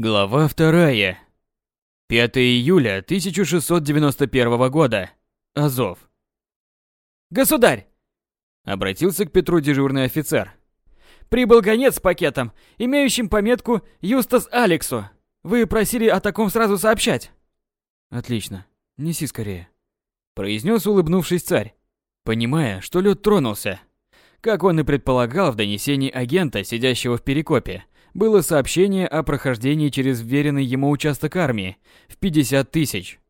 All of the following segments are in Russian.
Глава вторая. 5 июля 1691 года. Азов. «Государь!» — обратился к Петру дежурный офицер. «Прибыл гонец с пакетом, имеющим пометку «Юстас Алексу». Вы просили о таком сразу сообщать». «Отлично. Неси скорее», — произнес, улыбнувшись царь, понимая, что лед тронулся. Как он и предполагал в донесении агента, сидящего в Перекопе, было сообщение о прохождении через вверенный ему участок армии в 50 тысяч.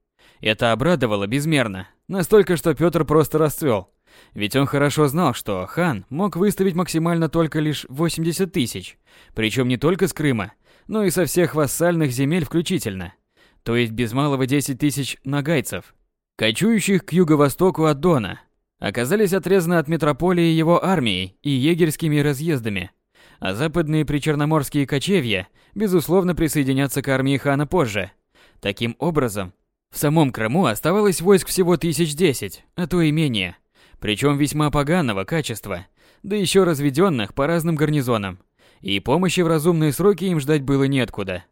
Это обрадовало безмерно, настолько, что Петр просто расцвел. Ведь он хорошо знал, что хан мог выставить максимально только лишь 80 тысяч, причем не только с Крыма, но и со всех вассальных земель включительно, то есть без малого 10 тысяч нагайцев, кочующих к юго-востоку от Дона, оказались отрезаны от метрополии его армией и егерскими разъездами – а западные причерноморские кочевья, безусловно, присоединятся к армии хана позже. Таким образом, в самом Крыму оставалось войск всего тысяч десять, а то и менее, причем весьма поганого качества, да еще разведенных по разным гарнизонам, и помощи в разумные сроки им ждать было неоткуда.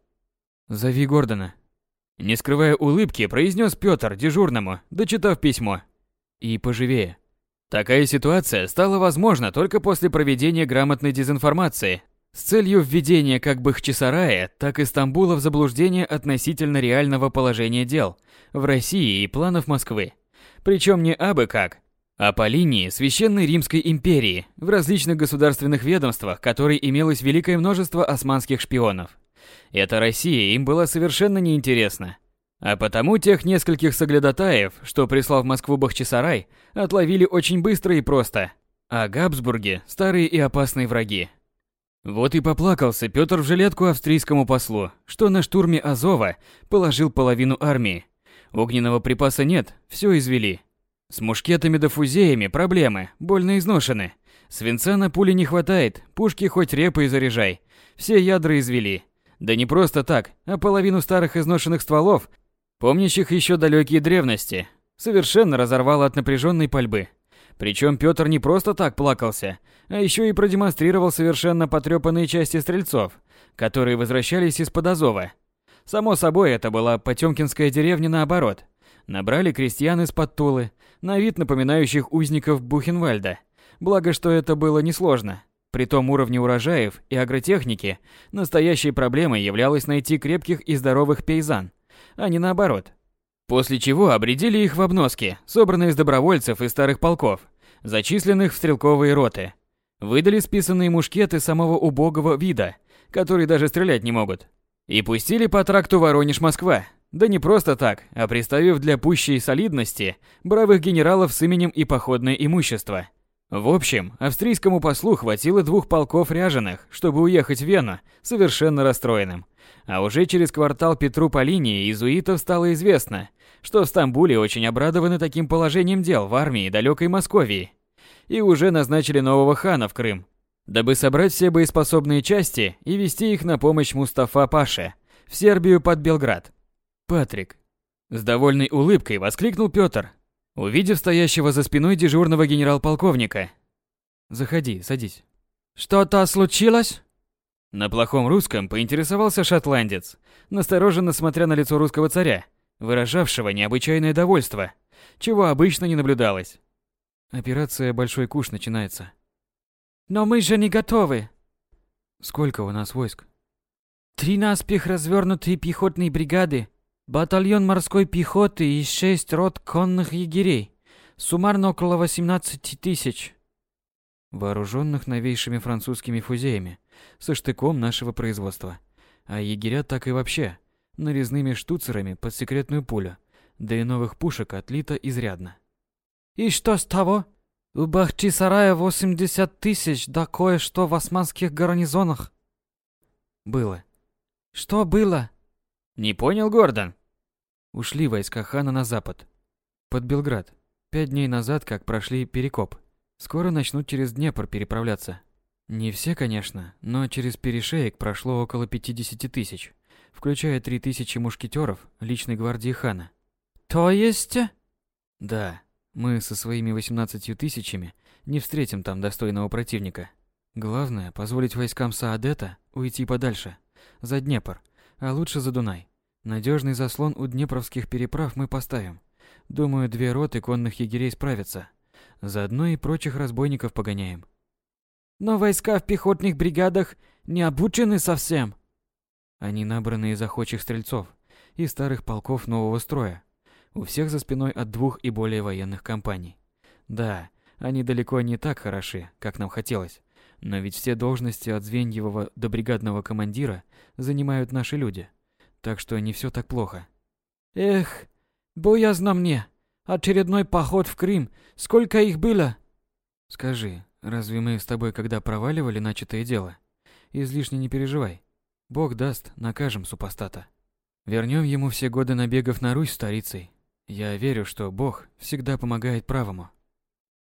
«Зови Гордона», не скрывая улыбки, произнес Петр дежурному, дочитав письмо. «И поживее». Такая ситуация стала возможна только после проведения грамотной дезинформации с целью введения как Бахчисарая, так и Стамбула в заблуждение относительно реального положения дел в России и планов Москвы. Причем не абы как, а по линии Священной Римской империи в различных государственных ведомствах, которой имелось великое множество османских шпионов. Эта Россия им была совершенно неинтересна. А потому тех нескольких соглядатаев, что прислал в Москву Бахчисарай, отловили очень быстро и просто. А Габсбурги – старые и опасные враги. Вот и поплакался Петр в жилетку австрийскому послу, что на штурме Азова положил половину армии. Огненного припаса нет, все извели. С мушкетами да фузеями проблемы, больно изношены. Свинца на пули не хватает, пушки хоть репой заряжай. Все ядра извели. Да не просто так, а половину старых изношенных стволов помнящих еще далекие древности, совершенно разорвало от напряженной пальбы. Причем Петр не просто так плакался, а еще и продемонстрировал совершенно потрепанные части стрельцов, которые возвращались из-под Азова. Само собой, это была Потемкинская деревня наоборот. Набрали крестьян из-под Тулы, на вид напоминающих узников Бухенвальда. Благо, что это было несложно. При том уровне урожаев и агротехники настоящей проблемой являлось найти крепких и здоровых пейзан, а не наоборот. После чего обредили их в обноски, собранные из добровольцев и старых полков, зачисленных в стрелковые роты. Выдали списанные мушкеты самого убогого вида, которые даже стрелять не могут. И пустили по тракту Воронеж-Москва. Да не просто так, а приставив для пущей солидности бравых генералов с именем и походное имущество. В общем, австрийскому послу хватило двух полков ряженых, чтобы уехать в Вену совершенно расстроенным – а уже через квартал Петру по линии иезуитов стало известно, что в Стамбуле очень обрадованы таким положением дел в армии далекой Московии. И уже назначили нового хана в Крым, дабы собрать все боеспособные части и вести их на помощь Мустафа Паше в Сербию под Белград. «Патрик!» С довольной улыбкой воскликнул Петр, увидев стоящего за спиной дежурного генерал-полковника. «Заходи, садись». «Что-то случилось?» На плохом русском поинтересовался шотландец, настороженно смотря на лицо русского царя, выражавшего необычайное довольство, чего обычно не наблюдалось. Операция «Большой куш» начинается. Но мы же не готовы. Сколько у нас войск? Три наспех развернутые пехотные бригады, батальон морской пехоты и шесть рот конных егерей. Суммарно около 18 тысяч. Вооруженных новейшими французскими фузеями, со штыком нашего производства. А егеря так и вообще, нарезными штуцерами под секретную пулю, да и новых пушек отлито изрядно. И что с того? У Бахчисарая 80 тысяч, да кое-что в османских гарнизонах. Было. Что было? Не понял, Гордон. Ушли войска хана на запад. Под Белград. Пять дней назад, как прошли Перекоп. Скоро начнут через Днепр переправляться. Не все, конечно, но через перешеек прошло около 50 тысяч, включая 3 тысячи мушкетеров личной гвардии хана. То есть? Да, мы со своими 18 тысячами не встретим там достойного противника. Главное, позволить войскам Саадета уйти подальше, за Днепр, а лучше за Дунай. Надежный заслон у днепровских переправ мы поставим. Думаю, две роты конных егерей справятся. Заодно и прочих разбойников погоняем. Но войска в пехотных бригадах не обучены совсем. Они набраны из охочих стрельцов и старых полков нового строя. У всех за спиной от двух и более военных компаний. Да, они далеко не так хороши, как нам хотелось. Но ведь все должности от звеньевого до бригадного командира занимают наши люди. Так что не все так плохо. Эх, боязно мне. Очередной поход в Крым. Сколько их было? Скажи, разве мы с тобой когда проваливали начатое дело? Излишне не переживай. Бог даст, накажем супостата. Вернем ему все годы набегов на Русь старицей. Я верю, что Бог всегда помогает правому.